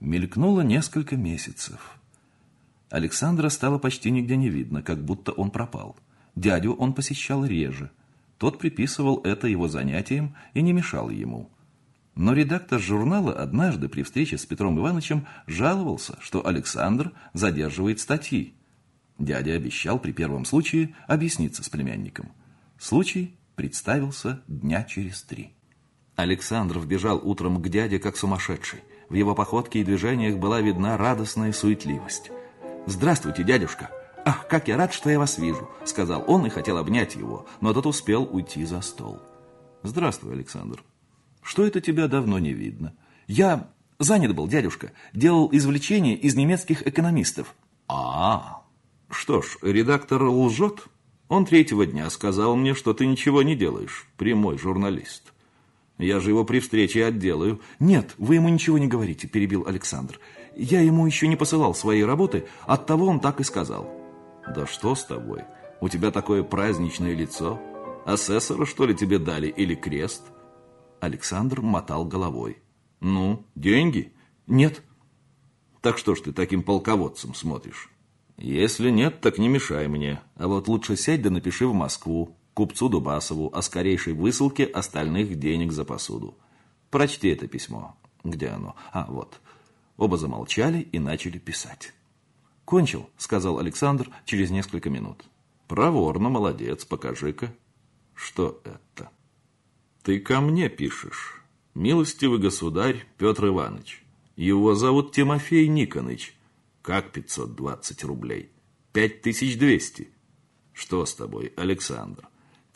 Мелькнуло несколько месяцев. Александра стало почти нигде не видно, как будто он пропал. Дядю он посещал реже. Тот приписывал это его занятиям и не мешал ему. Но редактор журнала однажды при встрече с Петром Ивановичем жаловался, что Александр задерживает статьи. Дядя обещал при первом случае объясниться с племянником. Случай представился дня через три. Александр вбежал утром к дяде как сумасшедший. В его походке и движениях была видна радостная суетливость. «Здравствуйте, дядюшка!» «Ах, как я рад, что я вас вижу!» — сказал он и хотел обнять его, но тот успел уйти за стол. «Здравствуй, Александр. Что это тебя давно не видно?» «Я занят был, дядюшка. Делал извлечения из немецких экономистов». «А, что ж, редактор лжет?» Он третьего дня сказал мне, что ты ничего не делаешь, прямой журналист. Я же его при встрече отделаю. Нет, вы ему ничего не говорите, перебил Александр. Я ему еще не посылал свои работы, оттого он так и сказал. Да что с тобой? У тебя такое праздничное лицо. Асессора, что ли, тебе дали или крест? Александр мотал головой. Ну, деньги? Нет. Так что ж ты таким полководцем смотришь? Если нет, так не мешай мне. А вот лучше сядь да напиши в Москву купцу Дубасову о скорейшей высылке остальных денег за посуду. Прочти это письмо. Где оно? А, вот. Оба замолчали и начали писать. «Кончил», — сказал Александр через несколько минут. «Проворно, молодец, покажи-ка». «Что это?» «Ты ко мне пишешь. Милостивый государь Петр Иванович. Его зовут Тимофей Никоныч. Как 520 рублей? 5200. Что с тобой, Александр?»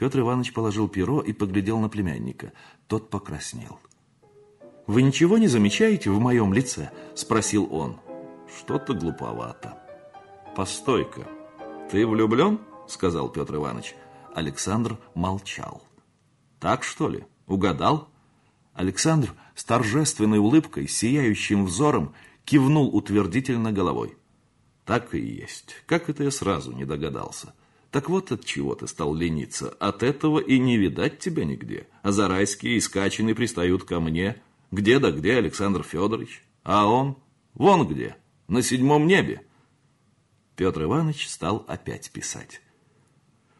Петр Иванович положил перо и поглядел на племянника. Тот покраснел. «Вы ничего не замечаете в моем лице?» – спросил он. «Что-то глуповато». «Постой-ка, ты влюблен?» – сказал Петр Иванович. Александр молчал. «Так, что ли? Угадал?» Александр с торжественной улыбкой, сияющим взором, кивнул утвердительно головой. «Так и есть. Как это я сразу не догадался?» Так вот от чего ты стал лениться. От этого и не видать тебя нигде. А Зарайские и Скачины пристают ко мне. Где да где Александр Федорович? А он? Вон где, на седьмом небе. Петр Иванович стал опять писать.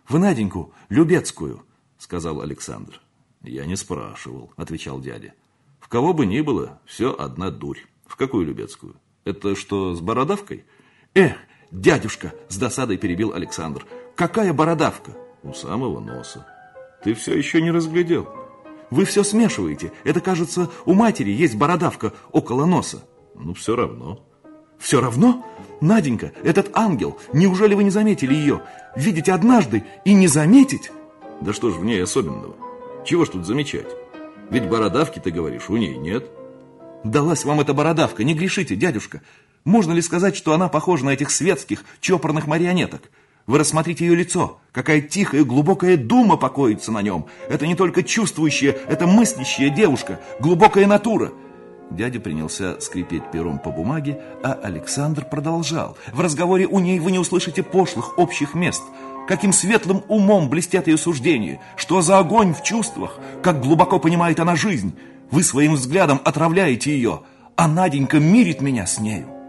«В Наденьку, Любецкую», — сказал Александр. «Я не спрашивал», — отвечал дядя. «В кого бы ни было, все одна дурь. В какую Любецкую? Это что, с бородавкой?» «Эх, дядюшка!» — с досадой перебил Александр. Какая бородавка? У самого носа. Ты все еще не разглядел. Вы все смешиваете. Это, кажется, у матери есть бородавка около носа. Ну, все равно. Все равно? Наденька, этот ангел, неужели вы не заметили ее? Видеть однажды и не заметить? Да что ж в ней особенного? Чего ж тут замечать? Ведь бородавки, ты говоришь, у ней нет. Далась вам эта бородавка, не грешите, дядюшка. Можно ли сказать, что она похожа на этих светских, чопорных марионеток? Вы рассмотрите ее лицо. Какая тихая, глубокая дума покоится на нем. Это не только чувствующая, это мыслящая девушка, глубокая натура. Дядя принялся скрипеть пером по бумаге, а Александр продолжал. В разговоре у ней вы не услышите пошлых общих мест. Каким светлым умом блестят ее суждения. Что за огонь в чувствах. Как глубоко понимает она жизнь. Вы своим взглядом отравляете ее, а Наденька мирит меня с нею.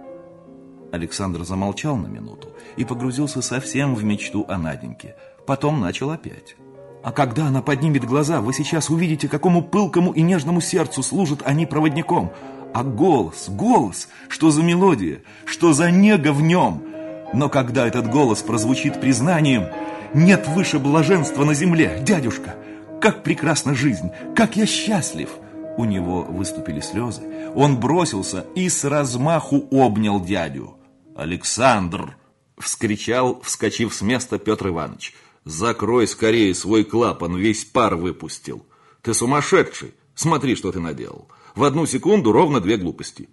Александр замолчал на минуту и погрузился совсем в мечту о Наденьке. Потом начал опять. А когда она поднимет глаза, вы сейчас увидите, какому пылкому и нежному сердцу служат они проводником. А голос, голос, что за мелодия, что за нега в нем. Но когда этот голос прозвучит признанием, нет выше блаженства на земле, дядюшка, как прекрасна жизнь, как я счастлив. У него выступили слезы. Он бросился и с размаху обнял дядю. «Александр!» — вскричал, вскочив с места Петр Иванович. «Закрой скорее свой клапан, весь пар выпустил. Ты сумасшедший! Смотри, что ты наделал. В одну секунду ровно две глупости».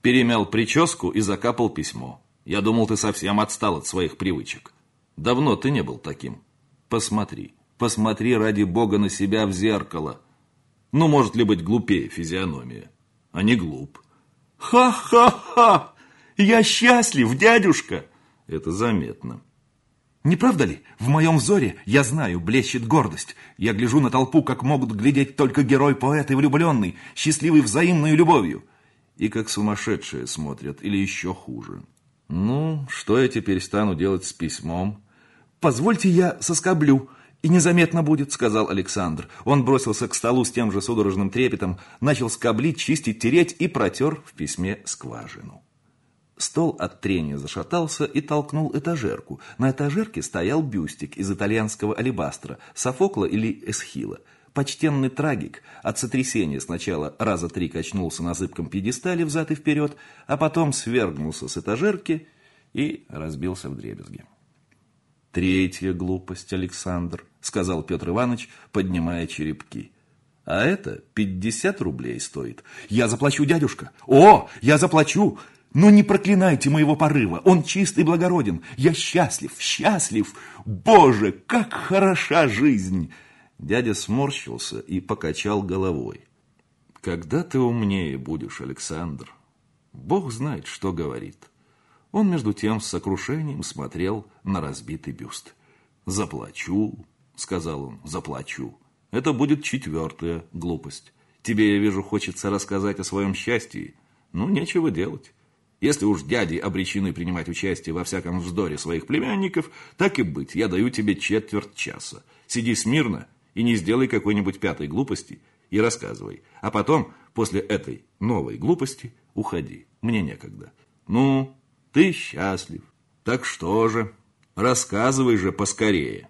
Перемял прическу и закапал письмо. Я думал, ты совсем отстал от своих привычек. Давно ты не был таким. Посмотри, посмотри ради бога на себя в зеркало. Ну, может ли быть глупее физиономия? А не глуп. Ха-ха-ха! Я счастлив, дядюшка!» Это заметно. Не правда ли? В моем взоре, я знаю, блещет гордость. Я гляжу на толпу, как могут глядеть только герой, поэт и влюбленный, счастливый взаимной любовью. и как сумасшедшие смотрят, или еще хуже. Ну, что я теперь стану делать с письмом? Позвольте я соскоблю, и незаметно будет, сказал Александр. Он бросился к столу с тем же судорожным трепетом, начал скоблить, чистить, тереть и протер в письме скважину. Стол от трения зашатался и толкнул этажерку. На этажерке стоял бюстик из итальянского алебастра, Софокла или Эсхила. Почтенный трагик от сотрясения сначала раза три качнулся на зыбком пьедестале взад и вперед, а потом свергнулся с этажерки и разбился в дребезги. «Третья глупость, Александр», — сказал Петр Иванович, поднимая черепки. «А это пятьдесят рублей стоит. Я заплачу, дядюшка. О, я заплачу!» Но не проклинайте моего порыва, он чист и благороден. Я счастлив, счастлив. Боже, как хороша жизнь!» Дядя сморщился и покачал головой. «Когда ты умнее будешь, Александр? Бог знает, что говорит». Он, между тем, с сокрушением смотрел на разбитый бюст. «Заплачу», — сказал он, — «заплачу. Это будет четвертая глупость. Тебе, я вижу, хочется рассказать о своем счастье. Ну, нечего делать. Если уж дяди обречены принимать участие во всяком вздоре своих племянников, так и быть, я даю тебе четверть часа. Сиди смирно и не сделай какой-нибудь пятой глупости и рассказывай. А потом, после этой новой глупости, уходи. Мне некогда. Ну, ты счастлив. Так что же? Рассказывай же поскорее.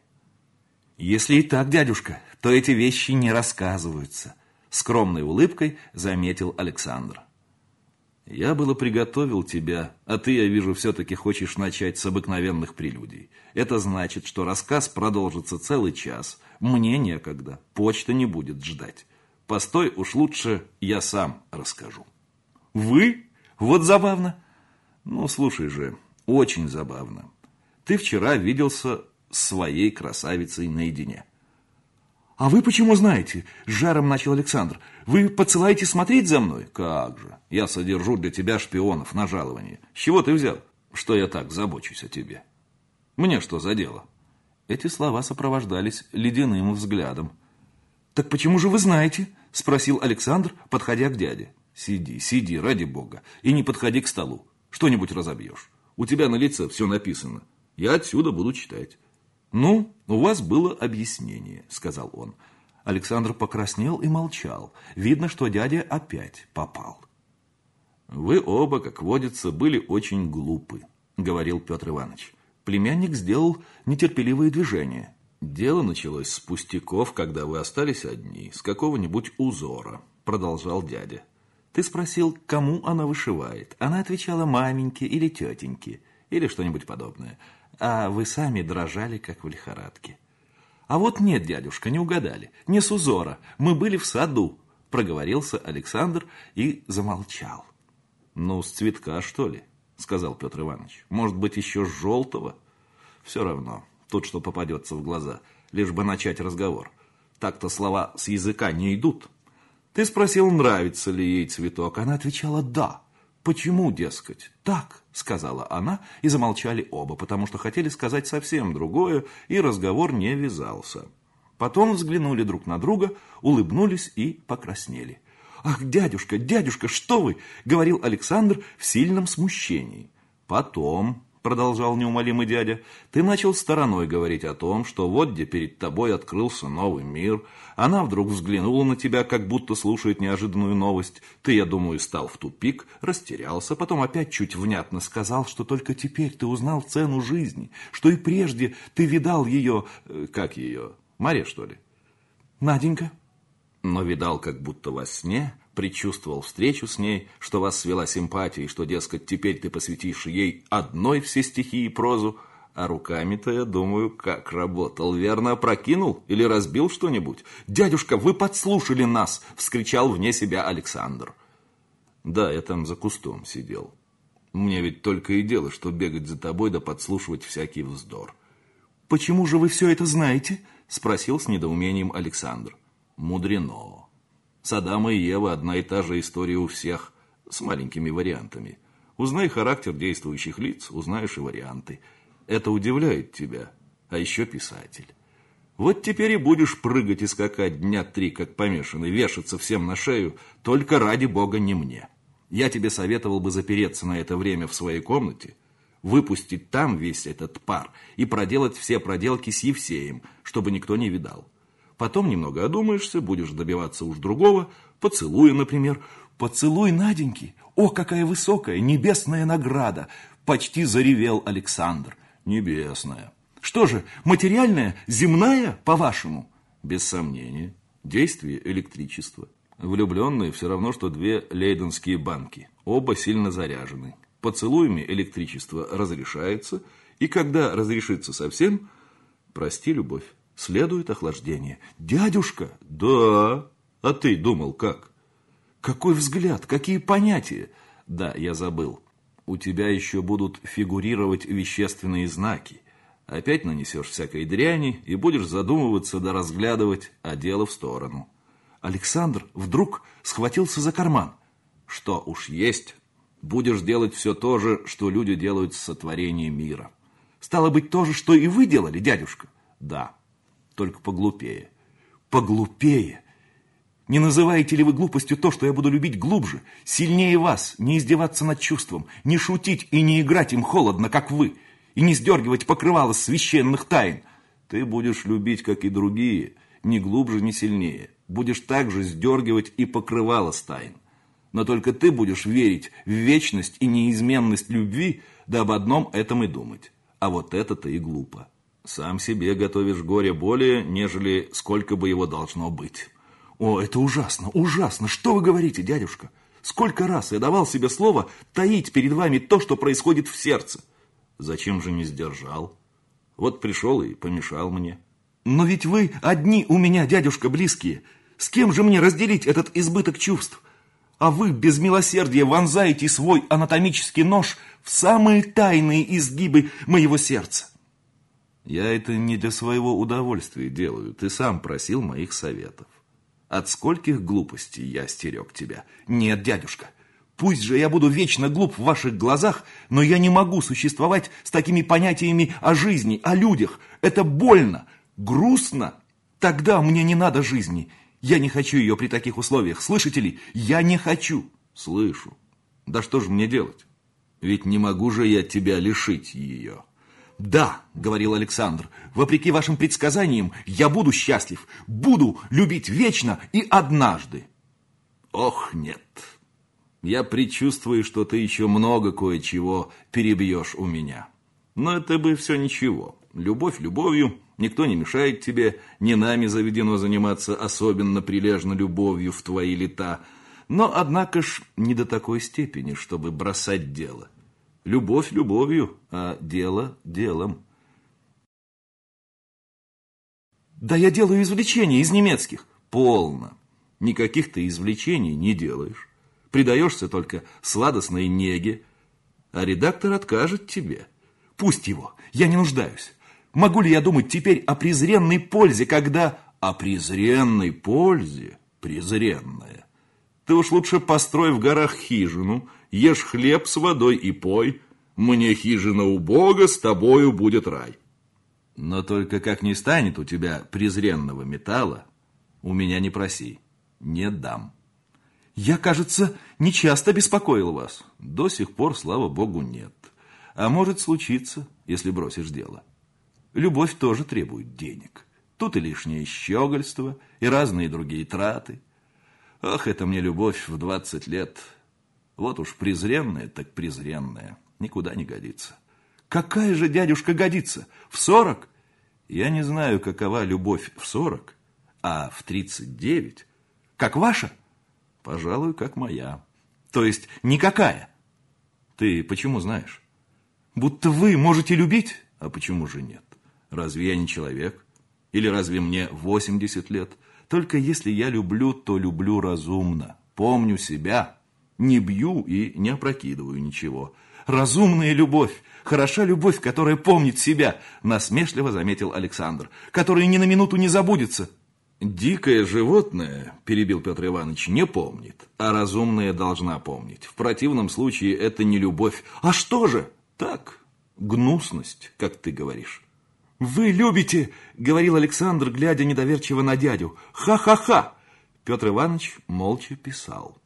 Если и так, дядюшка, то эти вещи не рассказываются. Скромной улыбкой заметил Александр. Я было приготовил тебя, а ты, я вижу, все-таки хочешь начать с обыкновенных прелюдий. Это значит, что рассказ продолжится целый час. Мне некогда, почта не будет ждать. Постой, уж лучше я сам расскажу. Вы? Вот забавно. Ну, слушай же, очень забавно. Ты вчера виделся с своей красавицей наедине. «А вы почему знаете?» – с жаром начал Александр. «Вы подсылаете смотреть за мной?» «Как же! Я содержу для тебя шпионов на жалование. С чего ты взял, что я так забочусь о тебе? Мне что за дело?» Эти слова сопровождались ледяным взглядом. «Так почему же вы знаете?» – спросил Александр, подходя к дяде. «Сиди, сиди, ради бога, и не подходи к столу. Что-нибудь разобьешь. У тебя на лице все написано. Я отсюда буду читать». «Ну, у вас было объяснение», — сказал он. Александр покраснел и молчал. Видно, что дядя опять попал. «Вы оба, как водится, были очень глупы», — говорил Петр Иванович. Племянник сделал нетерпеливые движения. «Дело началось с пустяков, когда вы остались одни, с какого-нибудь узора», — продолжал дядя. «Ты спросил, кому она вышивает. Она отвечала маменьке или тетеньке, или что-нибудь подобное а вы сами дрожали, как в лихорадке. А вот нет, дядюшка, не угадали. Не с узора. Мы были в саду, проговорился Александр и замолчал. Ну, с цветка, что ли? Сказал Петр Иванович. Может быть, еще с желтого? Все равно, тут что попадется в глаза, лишь бы начать разговор. Так-то слова с языка не идут. Ты спросил, нравится ли ей цветок. Она отвечала «да». «Почему, дескать?» «Так», — сказала она, и замолчали оба, потому что хотели сказать совсем другое, и разговор не вязался. Потом взглянули друг на друга, улыбнулись и покраснели. «Ах, дядюшка, дядюшка, что вы!» — говорил Александр в сильном смущении. Потом продолжал неумолимый дядя, ты начал стороной говорить о том, что вот где перед тобой открылся новый мир. Она вдруг взглянула на тебя, как будто слушает неожиданную новость. Ты, я думаю, стал в тупик, растерялся, потом опять чуть внятно сказал, что только теперь ты узнал цену жизни, что и прежде ты видал ее... Э, как ее? Мария, что ли? Наденька. Но видал как будто во сне, предчувствовал встречу с ней, что вас свела симпатия, и что, дескать, теперь ты посвятишь ей одной все стихи и прозу, а руками-то, я думаю, как работал. Верно, опрокинул или разбил что-нибудь? «Дядюшка, вы подслушали нас!» — вскричал вне себя Александр. «Да, я там за кустом сидел. Мне ведь только и дело, что бегать за тобой да подслушивать всякий вздор». «Почему же вы все это знаете?» — спросил с недоумением Александр. «Мудрено. С Адама и Ева одна и та же история у всех, с маленькими вариантами. Узнай характер действующих лиц, узнаешь и варианты. Это удивляет тебя, а еще писатель. Вот теперь и будешь прыгать и скакать дня три, как помешанный, вешаться всем на шею, только ради бога не мне. Я тебе советовал бы запереться на это время в своей комнате, выпустить там весь этот пар и проделать все проделки с Евсеем, чтобы никто не видал. Потом немного одумаешься, будешь добиваться уж другого, поцелуя, например. Поцелуй Наденьки? О, какая высокая, небесная награда! Почти заревел Александр. Небесная. Что же, материальная, земная, по-вашему? Без сомнения. Действие электричества. Влюбленные все равно, что две лейденские банки. Оба сильно заряжены. Поцелуями электричество разрешается, и когда разрешится совсем, прости, любовь, следует охлаждение. Дядюшка? Да. А ты думал как? Какой взгляд, какие понятия? Да, я забыл. У тебя еще будут фигурировать вещественные знаки. Опять нанесешь всякой дряни и будешь задумываться да разглядывать, а дело в сторону. Александр вдруг схватился за карман. Что уж есть, будешь делать все то же, что люди делают с сотворением мира. Стало быть, то же, что и вы делали, дядюшка? Да, только поглупее. Поглупее? Не называете ли вы глупостью то, что я буду любить глубже, сильнее вас, не издеваться над чувством, не шутить и не играть им холодно, как вы, и не сдергивать покрывало священных тайн? Ты будешь любить, как и другие, ни глубже, ни сильнее. Будешь также сдергивать и покрывало тайн. Но только ты будешь верить в вечность и неизменность любви, да об одном этом и думать. А вот это-то и глупо. Сам себе готовишь горе более, нежели сколько бы его должно быть. О, это ужасно, ужасно. Что вы говорите, дядюшка? Сколько раз я давал себе слово таить перед вами то, что происходит в сердце. Зачем же не сдержал? Вот пришел и помешал мне. Но ведь вы одни у меня, дядюшка, близкие. С кем же мне разделить этот избыток чувств? А вы без милосердия вонзаете свой анатомический нож в самые тайные изгибы моего сердца. Я это не для своего удовольствия делаю. Ты сам просил моих советов. От скольких глупостей я стерег тебя? Нет, дядюшка, пусть же я буду вечно глуп в ваших глазах, но я не могу существовать с такими понятиями о жизни, о людях. Это больно, грустно. Тогда мне не надо жизни. Я не хочу ее при таких условиях. Слышите ли? Я не хочу. Слышу. Да что же мне делать? Ведь не могу же я тебя лишить ее. «Да», — говорил Александр, — «вопреки вашим предсказаниям, я буду счастлив, буду любить вечно и однажды». «Ох, нет. Я предчувствую, что ты еще много кое-чего перебьешь у меня. Но это бы все ничего. Любовь любовью, никто не мешает тебе, не нами заведено заниматься особенно прилежно любовью в твои лета. Но, однако ж, не до такой степени, чтобы бросать дело». Любовь любовью, а дело делом. Да я делаю извлечения из немецких. Полно. Никаких ты извлечений не делаешь. Предаешься только сладостной неге, а редактор откажет тебе. Пусть его, я не нуждаюсь. Могу ли я думать теперь о презренной пользе, когда... О презренной пользе? Презренная. Ты уж лучше построй в горах хижину, ешь хлеб с водой и пой. Мне хижина у Бога, с тобою будет рай. Но только как не станет у тебя презренного металла, у меня не проси, не дам. Я, кажется, не часто беспокоил вас. До сих пор, слава Богу, нет. А может случиться, если бросишь дело. Любовь тоже требует денег. Тут и лишнее щегольство, и разные другие траты. Ах, это мне любовь в двадцать лет. Вот уж презренная, так презренная. Никуда не годится. Какая же, дядюшка, годится? В сорок? Я не знаю, какова любовь в сорок, а в тридцать девять. Как ваша? Пожалуй, как моя. То есть никакая? Ты почему знаешь? Будто вы можете любить? А почему же нет? Разве я не человек? Или разве мне восемьдесят лет? Только если я люблю, то люблю разумно. Помню себя. Не бью и не опрокидываю ничего. Разумная любовь. Хороша любовь, которая помнит себя, насмешливо заметил Александр, которая ни на минуту не забудется. Дикое животное, перебил Петр Иванович, не помнит, а разумное должна помнить. В противном случае это не любовь. А что же? Так, гнусность, как ты говоришь. «Вы любите!» — говорил Александр, глядя недоверчиво на дядю. «Ха-ха-ха!» Петр Иванович молча писал.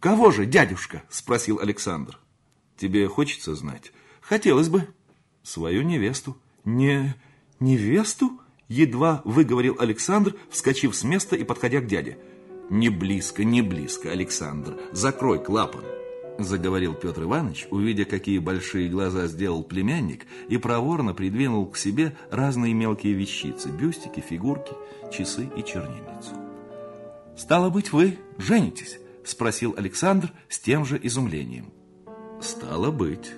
Кого же, дядюшка? Спросил Александр. Тебе хочется знать? Хотелось бы. Свою невесту. Не невесту? Едва выговорил Александр, вскочив с места и подходя к дяде. Не близко, не близко, Александр. Закрой клапан. Заговорил Петр Иванович, увидя, какие большие глаза сделал племянник, и проворно придвинул к себе разные мелкие вещицы, бюстики, фигурки, часы и чернильницу. «Стало быть, вы женитесь?» – спросил Александр с тем же изумлением. «Стало быть».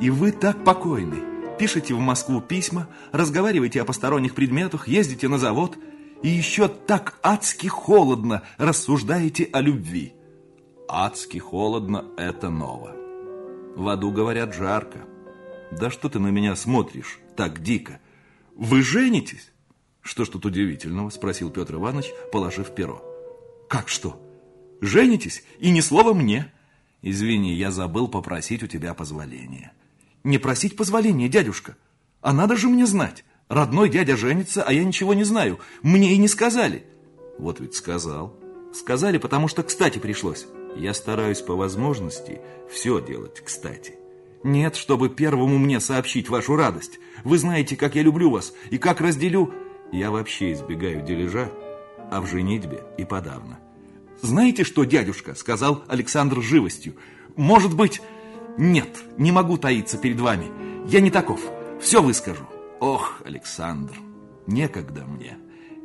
«И вы так покойны. Пишете в Москву письма, разговариваете о посторонних предметах, ездите на завод, и еще так адски холодно рассуждаете о любви». Адски холодно – это ново. В аду, говорят, жарко. Да что ты на меня смотришь так дико? Вы женитесь? Что ж тут удивительного? Спросил Петр Иванович, положив перо. Как что? Женитесь? И ни слова мне. Извини, я забыл попросить у тебя позволения. Не просить позволения, дядюшка. А надо же мне знать. Родной дядя женится, а я ничего не знаю. Мне и не сказали. Вот ведь сказал. Сказали, потому что кстати пришлось. Я стараюсь по возможности все делать кстати. Нет, чтобы первому мне сообщить вашу радость. Вы знаете, как я люблю вас и как разделю... Я вообще избегаю дележа, а в женитьбе и подавно. Знаете что, дядюшка, сказал Александр живостью. Может быть... Нет, не могу таиться перед вами. Я не таков. Все выскажу. Ох, Александр, некогда мне.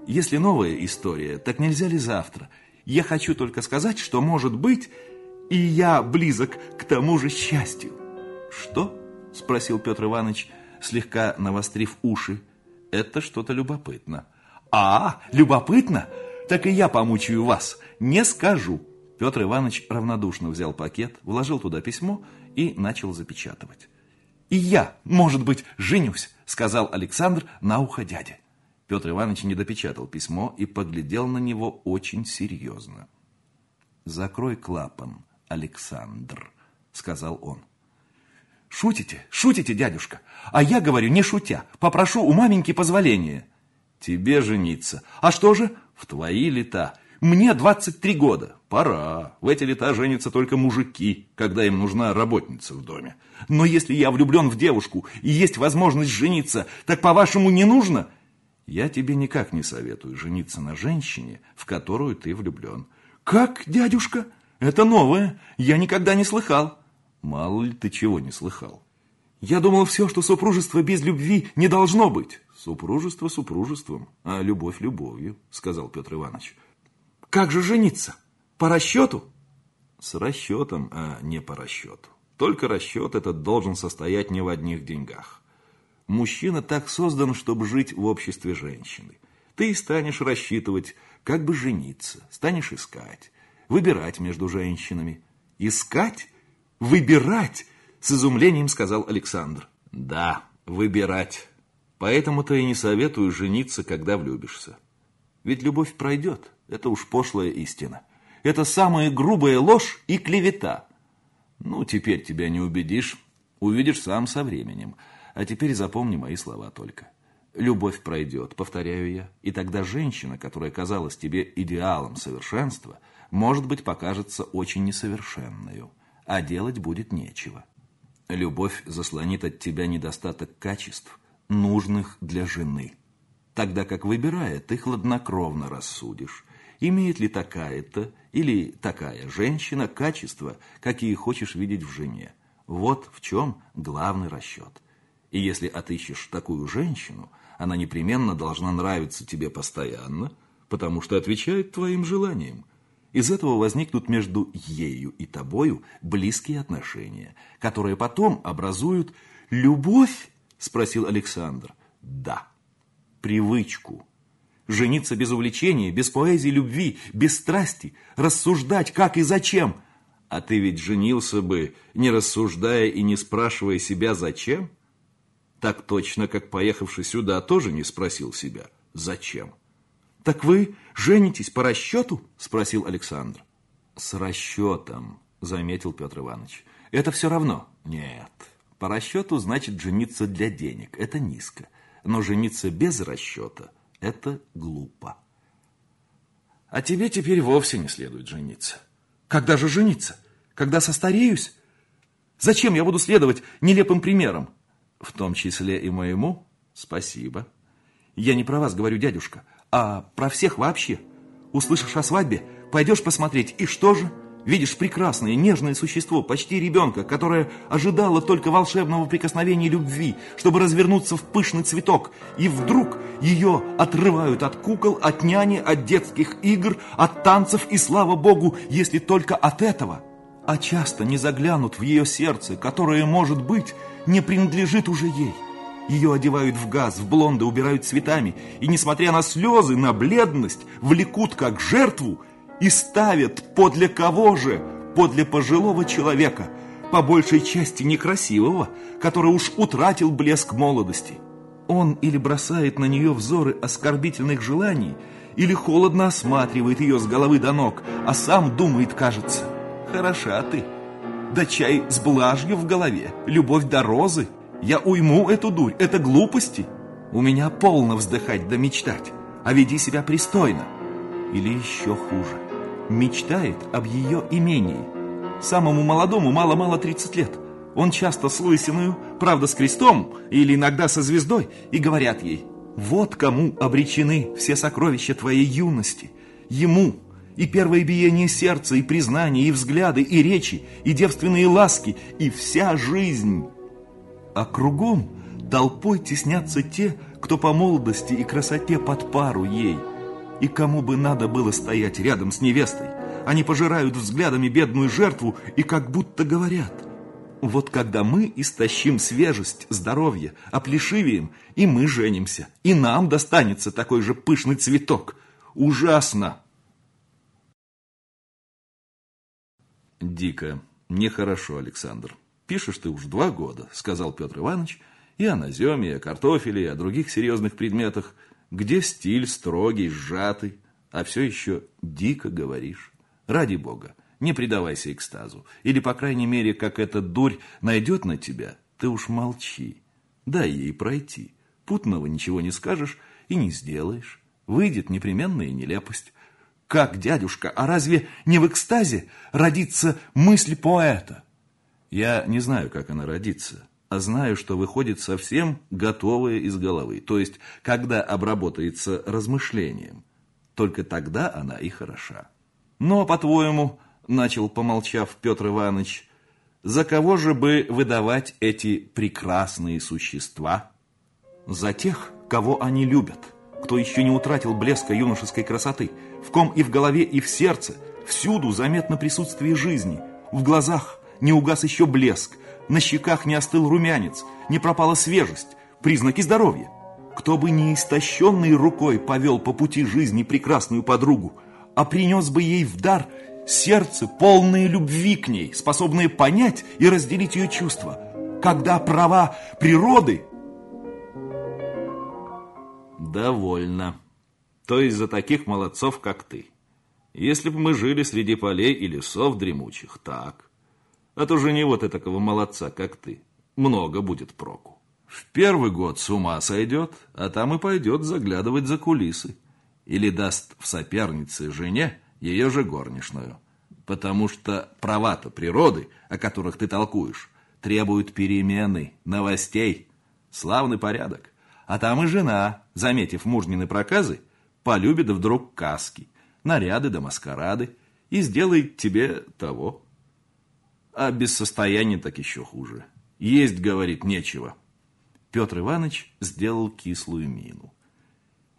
Если новая история, так нельзя ли завтра? Я хочу только сказать, что, может быть, и я близок к тому же счастью. Что? Спросил Петр Иванович, слегка навострив уши. Это что-то любопытно. А, любопытно? Так и я помучаю вас. Не скажу. Петр Иванович равнодушно взял пакет, вложил туда письмо и начал запечатывать. «И я, может быть, женюсь», — сказал Александр на ухо дяде. Петр Иванович не допечатал письмо и поглядел на него очень серьезно. «Закрой клапан, Александр», — сказал он. «Шутите, шутите, дядюшка. А я говорю, не шутя. Попрошу у маменьки позволения». «Тебе жениться. А что же? В твои лета. Мне 23 года. Пора. В эти лета женятся только мужики, когда им нужна работница в доме. Но если я влюблен в девушку и есть возможность жениться, так, по-вашему, не нужно?» Я тебе никак не советую жениться на женщине, в которую ты влюблен. Как, дядюшка? Это новое. Я никогда не слыхал. Мало ли ты чего не слыхал. Я думал все, что супружество без любви не должно быть. Супружество супружеством, а любовь любовью, сказал Петр Иванович. Как же жениться? По расчету? С расчетом, а не по расчету. Только расчет этот должен состоять не в одних деньгах. Мужчина так создан, чтобы жить в обществе женщины. Ты станешь рассчитывать, как бы жениться, станешь искать, выбирать между женщинами. Искать? Выбирать? С изумлением сказал Александр. Да, выбирать. Поэтому-то и не советую жениться, когда влюбишься. Ведь любовь пройдет, это уж пошлая истина. Это самая грубая ложь и клевета. Ну, теперь тебя не убедишь, увидишь сам со временем. А теперь запомни мои слова только. Любовь пройдет, повторяю я, и тогда женщина, которая казалась тебе идеалом совершенства, может быть, покажется очень несовершенной, а делать будет нечего. Любовь заслонит от тебя недостаток качеств, нужных для жены. Тогда как выбирая, ты хладнокровно рассудишь, имеет ли такая-то или такая женщина качества, какие хочешь видеть в жене. Вот в чем главный расчет. И если отыщешь такую женщину, она непременно должна нравиться тебе постоянно, потому что отвечает твоим желаниям. Из этого возникнут между ею и тобою близкие отношения, которые потом образуют любовь, спросил Александр. Да, привычку. Жениться без увлечения, без поэзии любви, без страсти, рассуждать как и зачем. А ты ведь женился бы, не рассуждая и не спрашивая себя зачем? Так точно, как поехавший сюда, тоже не спросил себя, зачем. «Так вы женитесь по расчету?» – спросил Александр. «С расчетом», – заметил Петр Иванович. «Это все равно». «Нет, по расчету значит жениться для денег. Это низко. Но жениться без расчета – это глупо». «А тебе теперь вовсе не следует жениться». Когда же жениться? Когда состареюсь? Зачем я буду следовать нелепым примерам? В том числе и моему? Спасибо. Я не про вас говорю, дядюшка, а про всех вообще. Услышишь о свадьбе, пойдешь посмотреть, и что же? Видишь прекрасное, нежное существо, почти ребенка, которое ожидало только волшебного прикосновения любви, чтобы развернуться в пышный цветок, и вдруг ее отрывают от кукол, от няни, от детских игр, от танцев, и слава Богу, если только от этого. А часто не заглянут в ее сердце, которое, может быть, не принадлежит уже ей. Ее одевают в газ, в блонды, убирают цветами, и, несмотря на слезы, на бледность, влекут как жертву – и ставят подле кого же? Подле пожилого человека, по большей части некрасивого, который уж утратил блеск молодости. Он или бросает на нее взоры оскорбительных желаний, или холодно осматривает ее с головы до ног, а сам думает, кажется, «Хороша ты, да чай с блажью в голове, любовь до розы, я уйму эту дурь, это глупости, у меня полно вздыхать да мечтать, а веди себя пристойно». Или еще хуже мечтает об ее имении. Самому молодому мало-мало 30 лет. Он часто с лысиною, правда с крестом или иногда со звездой, и говорят ей, вот кому обречены все сокровища твоей юности. Ему и первое биение сердца, и признание, и взгляды, и речи, и девственные ласки, и вся жизнь. А кругом толпой теснятся те, кто по молодости и красоте под пару ей – и кому бы надо было стоять рядом с невестой? Они пожирают взглядами бедную жертву и как будто говорят. Вот когда мы истощим свежесть, здоровье, оплешивеем, и мы женимся, и нам достанется такой же пышный цветок. Ужасно! Дико, нехорошо, Александр. Пишешь ты уж два года, сказал Петр Иванович, и о наземе, и о картофеле, и о других серьезных предметах – где стиль строгий, сжатый, а все еще дико говоришь. Ради бога, не предавайся экстазу. Или, по крайней мере, как эта дурь найдет на тебя, ты уж молчи. Дай ей пройти. Путного ничего не скажешь и не сделаешь. Выйдет непременная нелепость. Как, дядюшка, а разве не в экстазе родится мысль поэта? Я не знаю, как она родится знаю, что выходит совсем готовое из головы, то есть, когда обработается размышлением. Только тогда она и хороша. Ну, а по-твоему, начал, помолчав Петр Иванович, за кого же бы выдавать эти прекрасные существа? За тех, кого они любят, кто еще не утратил блеска юношеской красоты, в ком и в голове, и в сердце, всюду заметно присутствие жизни, в глазах не угас еще блеск, на щеках не остыл румянец, не пропала свежесть, признаки здоровья. Кто бы не истощенной рукой повел по пути жизни прекрасную подругу, а принес бы ей в дар сердце, полное любви к ней, способное понять и разделить ее чувства, когда права природы... Довольно. То есть за таких молодцов, как ты. Если бы мы жили среди полей и лесов дремучих, так... А то же не вот этакого молодца, как ты. Много будет проку. В первый год с ума сойдет, а там и пойдет заглядывать за кулисы. Или даст в сопернице жене ее же горничную. Потому что права-то природы, о которых ты толкуешь, требуют перемены, новостей. Славный порядок. А там и жена, заметив мужнины проказы, полюбит вдруг каски, наряды да маскарады и сделает тебе того. А без состояния так еще хуже. Есть, говорит, нечего. Петр Иванович сделал кислую мину.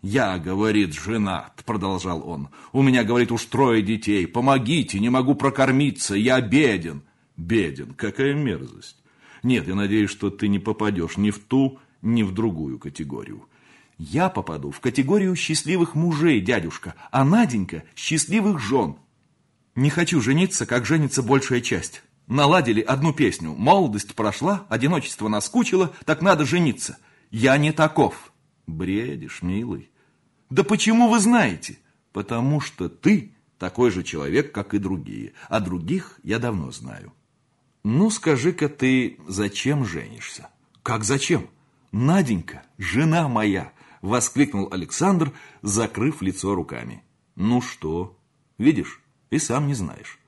«Я, — говорит, — женат, — продолжал он. У меня, говорит, уж трое детей. Помогите, не могу прокормиться, я беден». «Беден? Какая мерзость!» «Нет, я надеюсь, что ты не попадешь ни в ту, ни в другую категорию». «Я попаду в категорию счастливых мужей, дядюшка, а Наденька – счастливых жен. Не хочу жениться, как женится большая часть». Наладили одну песню. Молодость прошла, одиночество наскучило, так надо жениться. Я не таков. Бредишь, милый. Да почему вы знаете? Потому что ты такой же человек, как и другие. А других я давно знаю. Ну, скажи-ка ты, зачем женишься? Как зачем? Наденька, жена моя, воскликнул Александр, закрыв лицо руками. Ну что, видишь, и сам не знаешь.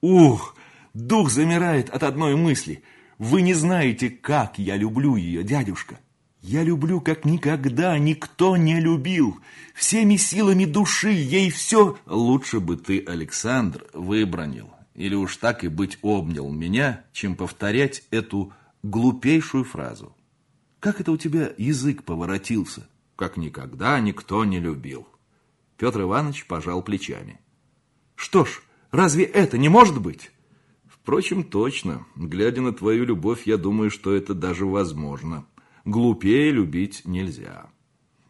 Ух, дух замирает от одной мысли. Вы не знаете, как я люблю ее, дядюшка. Я люблю, как никогда никто не любил. Всеми силами души ей все... Лучше бы ты, Александр, выбронил. Или уж так и быть обнял меня, чем повторять эту глупейшую фразу. Как это у тебя язык поворотился? Как никогда никто не любил. Петр Иванович пожал плечами. Что ж, разве это не может быть? Впрочем, точно. Глядя на твою любовь, я думаю, что это даже возможно. Глупее любить нельзя.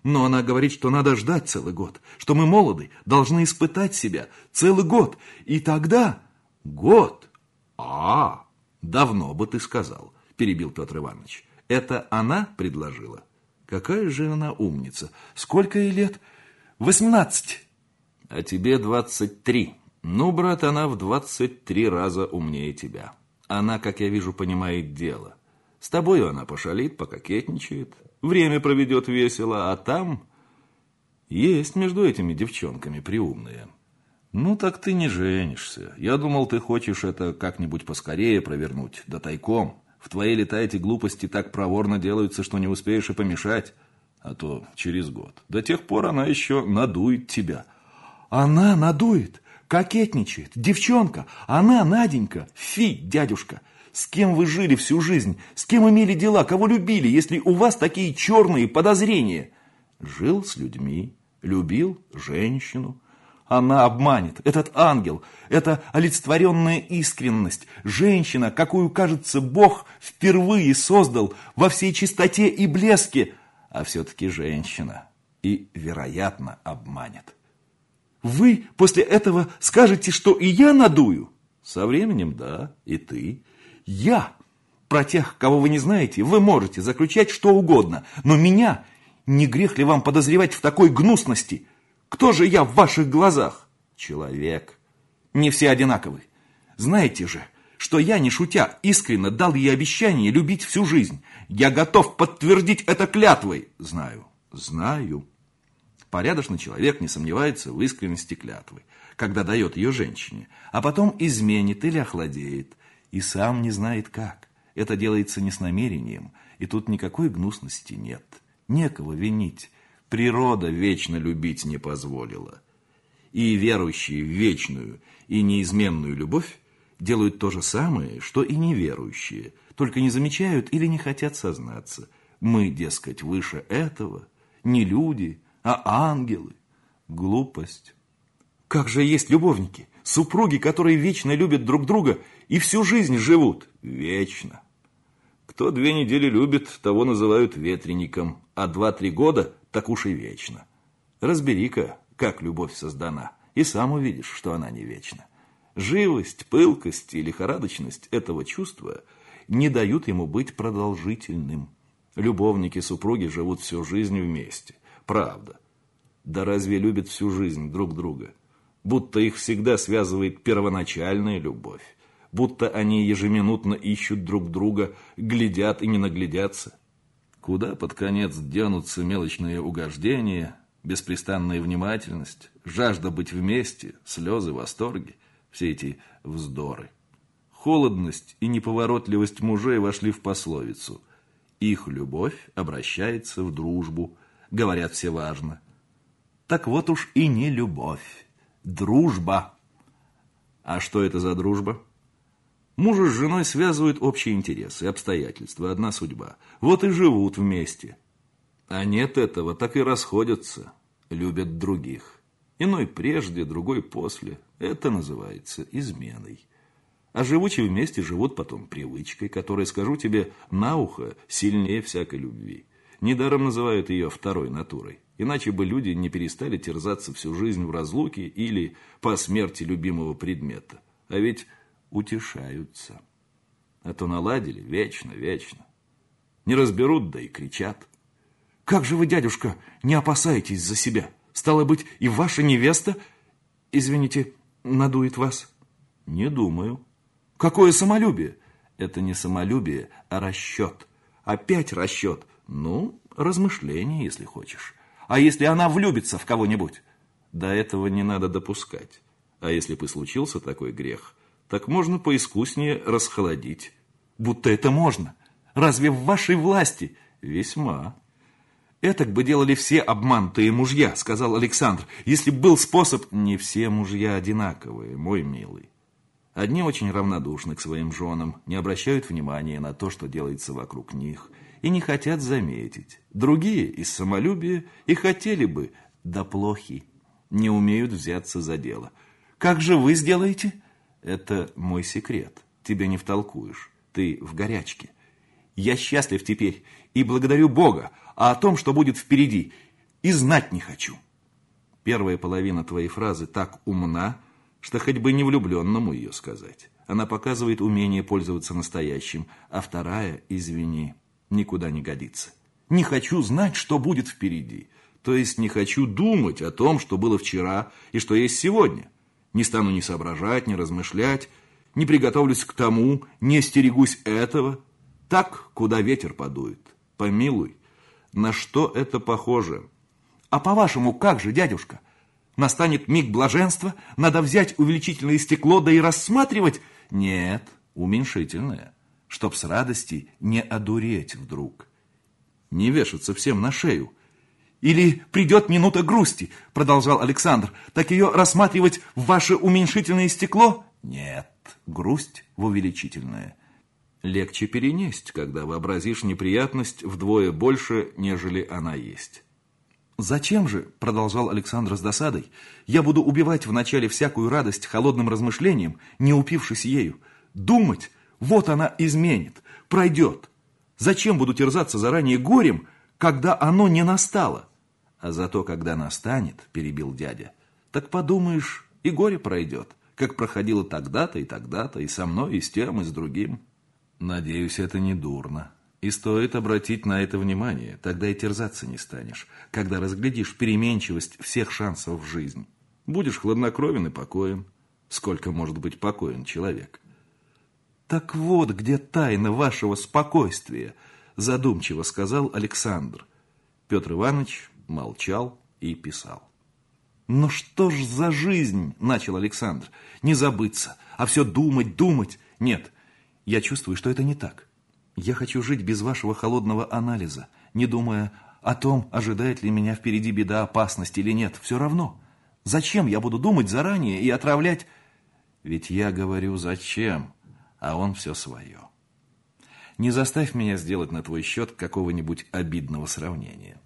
Но она говорит, что надо ждать целый год, что мы молоды, должны испытать себя целый год. И тогда... Год? А, давно бы ты сказал, перебил Петр Иванович. Это она предложила? Какая же она умница. Сколько ей лет? Восемнадцать. А тебе двадцать три. Ну, брат, она в двадцать три раза умнее тебя. Она, как я вижу, понимает дело. С тобою она пошалит, пококетничает, время проведет весело, а там есть между этими девчонками приумные. Ну, так ты не женишься. Я думал, ты хочешь это как-нибудь поскорее провернуть, да тайком. В твоей лета эти глупости так проворно делаются, что не успеешь и помешать. А то через год. До тех пор она еще надует тебя. Она надует, кокетничает, девчонка, она, Наденька, фи, дядюшка. С кем вы жили всю жизнь? С кем имели дела? Кого любили, если у вас такие черные подозрения? Жил с людьми, любил женщину. Она обманет. Этот ангел, это олицетворенная искренность. Женщина, какую, кажется, Бог впервые создал во всей чистоте и блеске. А все-таки женщина. И, вероятно, обманет. Вы после этого скажете, что и я надую? Со временем, да, и ты. Я, про тех, кого вы не знаете, вы можете заключать что угодно, но меня не грех ли вам подозревать в такой гнусности? Кто же я в ваших глазах? Человек. Не все одинаковы. Знаете же, что я, не шутя, искренне дал ей обещание любить всю жизнь. Я готов подтвердить это клятвой. Знаю, знаю. Порядочный человек не сомневается в искренности клятвы, когда дает ее женщине, а потом изменит или охладеет – и сам не знает как. Это делается не с намерением, и тут никакой гнусности нет. Некого винить. Природа вечно любить не позволила. И верующие в вечную и неизменную любовь делают то же самое, что и неверующие, только не замечают или не хотят сознаться. Мы, дескать, выше этого, не люди, а ангелы. Глупость. Как же есть любовники, супруги, которые вечно любят друг друга и всю жизнь живут вечно. Кто две недели любит, того называют ветреником, а два-три года так уж и вечно. Разбери-ка, как любовь создана, и сам увидишь, что она не вечна. Живость, пылкость и лихорадочность этого чувства не дают ему быть продолжительным. Любовники-супруги живут всю жизнь вместе. Правда. Да разве любят всю жизнь друг друга? Будто их всегда связывает первоначальная любовь будто они ежеминутно ищут друг друга, глядят и не наглядятся. Куда под конец денутся мелочные угождения, беспрестанная внимательность, жажда быть вместе, слезы, восторги, все эти вздоры. Холодность и неповоротливость мужей вошли в пословицу. Их любовь обращается в дружбу, говорят все важно. Так вот уж и не любовь, дружба. А что это за дружба? Мужа с женой связывают общие интересы, обстоятельства, одна судьба. Вот и живут вместе. А нет этого, так и расходятся, любят других. Иной прежде, другой после. Это называется изменой. А живучи вместе живут потом привычкой, которая, скажу тебе, на ухо сильнее всякой любви. Недаром называют ее второй натурой. Иначе бы люди не перестали терзаться всю жизнь в разлуке или по смерти любимого предмета. А ведь утешаются. А то наладили вечно, вечно. Не разберут, да и кричат. Как же вы, дядюшка, не опасаетесь за себя? Стало быть, и ваша невеста, извините, надует вас? Не думаю. Какое самолюбие? Это не самолюбие, а расчет. Опять расчет. Ну, размышление, если хочешь. А если она влюбится в кого-нибудь? До этого не надо допускать. А если бы случился такой грех, так можно поискуснее расхолодить. Будто это можно. Разве в вашей власти? Весьма. «Этак бы делали все обманутые мужья», — сказал Александр, «если б был способ...» «Не все мужья одинаковые, мой милый. Одни очень равнодушны к своим женам, не обращают внимания на то, что делается вокруг них, и не хотят заметить. Другие из самолюбия и хотели бы, да плохи, не умеют взяться за дело. Как же вы сделаете? Это мой секрет. Тебе не втолкуешь. Ты в горячке. Я счастлив теперь и благодарю Бога, а о том, что будет впереди, и знать не хочу. Первая половина твоей фразы так умна, что хоть бы не влюбленному ее сказать. Она показывает умение пользоваться настоящим, а вторая, извини, никуда не годится. Не хочу знать, что будет впереди. То есть не хочу думать о том, что было вчера и что есть сегодня. Не стану ни соображать, ни размышлять, не приготовлюсь к тому, не стерегусь этого. Так, куда ветер подует. Помилуй, на что это похоже? А по-вашему, как же, дядюшка? Настанет миг блаженства, надо взять увеличительное стекло, да и рассматривать? Нет, уменьшительное, чтоб с радости не одуреть вдруг. Не вешаться всем на шею. Или придет минута грусти, продолжал Александр, так ее рассматривать в ваше уменьшительное стекло? Нет, грусть в увеличительное – легче перенесть, когда вообразишь неприятность вдвое больше, нежели она есть. «Зачем же, — продолжал Александр с досадой, — я буду убивать вначале всякую радость холодным размышлением, не упившись ею? Думать, вот она изменит, пройдет. Зачем буду терзаться заранее горем, когда оно не настало?» «А зато, когда настанет, — перебил дядя, — так подумаешь, и горе пройдет, как проходило тогда-то и тогда-то, и со мной, и с тем, и с другим». Надеюсь, это не дурно. И стоит обратить на это внимание, тогда и терзаться не станешь, когда разглядишь переменчивость всех шансов в жизнь. Будешь хладнокровен и покоен. Сколько может быть покоен человек? Так вот, где тайна вашего спокойствия, задумчиво сказал Александр. Петр Иванович молчал и писал. «Ну что ж за жизнь?» – начал Александр. «Не забыться, а все думать, думать. Нет, я чувствую, что это не так. Я хочу жить без вашего холодного анализа, не думая о том, ожидает ли меня впереди беда, опасность или нет. Все равно. Зачем я буду думать заранее и отравлять... Ведь я говорю «зачем», а он все свое. Не заставь меня сделать на твой счет какого-нибудь обидного сравнения.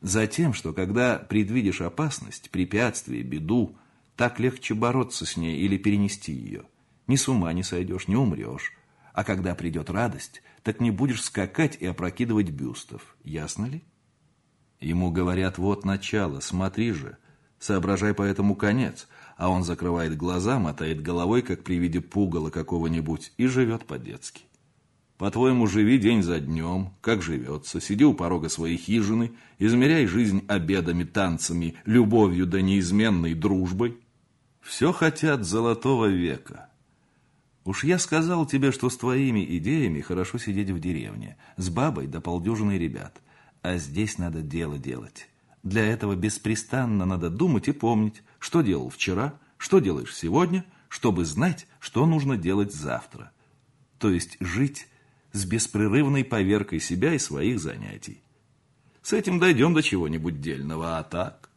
Затем, что когда предвидишь опасность, препятствие, беду, так легче бороться с ней или перенести ее. Ни с ума не сойдешь, не умрешь. А когда придет радость, так не будешь скакать и опрокидывать бюстов. Ясно ли? Ему говорят, вот начало, смотри же, соображай поэтому конец, а он закрывает глаза, мотает головой, как при виде пугала какого-нибудь, и живет по-детски. По-твоему, живи день за днем, как живется, сиди у порога своей хижины, измеряй жизнь обедами, танцами, любовью да неизменной дружбой. Все хотят золотого века, Уж я сказал тебе, что с твоими идеями хорошо сидеть в деревне, с бабой да полдюжиной ребят. А здесь надо дело делать. Для этого беспрестанно надо думать и помнить, что делал вчера, что делаешь сегодня, чтобы знать, что нужно делать завтра. То есть жить с беспрерывной поверкой себя и своих занятий. С этим дойдем до чего-нибудь дельного, а так...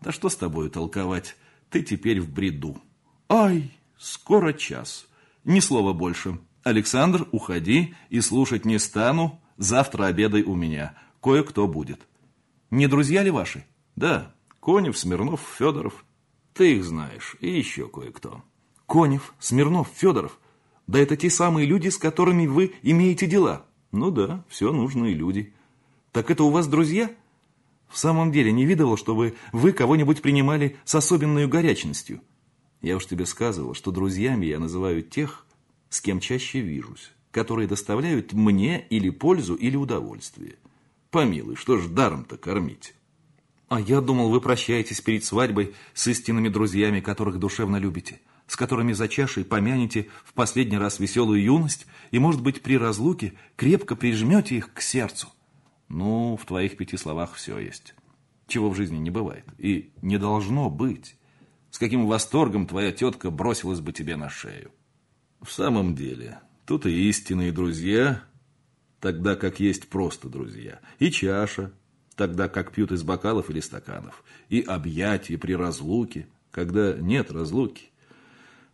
Да что с тобой толковать, ты теперь в бреду. Ай, скоро час. Ни слова больше. Александр, уходи и слушать не стану. Завтра обедай у меня. Кое-кто будет. Не друзья ли ваши? Да, Конев, Смирнов, Федоров. Ты их знаешь. И еще кое-кто. Конев, Смирнов, Федоров. Да это те самые люди, с которыми вы имеете дела. Ну да, все нужные люди. Так это у вас друзья? В самом деле, не видывал, чтобы вы кого-нибудь принимали с особенной горячностью. Я уж тебе сказывал, что друзьями я называю тех, с кем чаще вижусь, которые доставляют мне или пользу, или удовольствие. Помилуй, что ж даром-то кормить? А я думал, вы прощаетесь перед свадьбой с истинными друзьями, которых душевно любите, с которыми за чашей помянете в последний раз веселую юность и, может быть, при разлуке крепко прижмете их к сердцу. Ну, в твоих пяти словах все есть. Чего в жизни не бывает и не должно быть. с каким восторгом твоя тетка бросилась бы тебе на шею. В самом деле, тут и истинные друзья, тогда как есть просто друзья, и чаша, тогда как пьют из бокалов или стаканов, и объятия при разлуке, когда нет разлуки.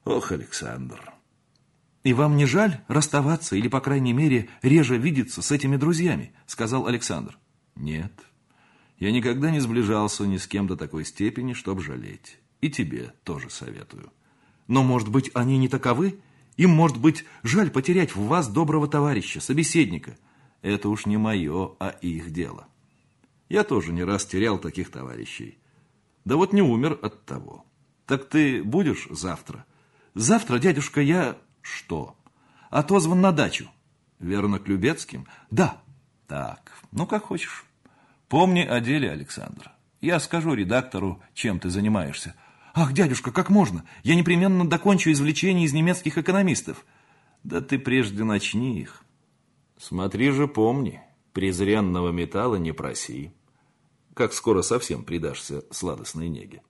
Ох, Александр! «И вам не жаль расставаться или, по крайней мере, реже видеться с этими друзьями?» – сказал Александр. «Нет, я никогда не сближался ни с кем до такой степени, чтоб жалеть. И тебе тоже советую». «Но, может быть, они не таковы? Им, может быть, жаль потерять в вас доброго товарища, собеседника?» «Это уж не мое, а их дело. Я тоже не раз терял таких товарищей. Да вот не умер от того. Так ты будешь завтра?» «Завтра, дядюшка, я что? Отозван на дачу. Верно, к Любецким? Да. Так, ну как хочешь. Помни о деле, Александр. Я скажу редактору, чем ты занимаешься. Ах, дядюшка, как можно? Я непременно докончу извлечения из немецких экономистов. Да ты прежде начни их. Смотри же, помни, презренного металла не проси. Как скоро совсем предашься сладостной неге.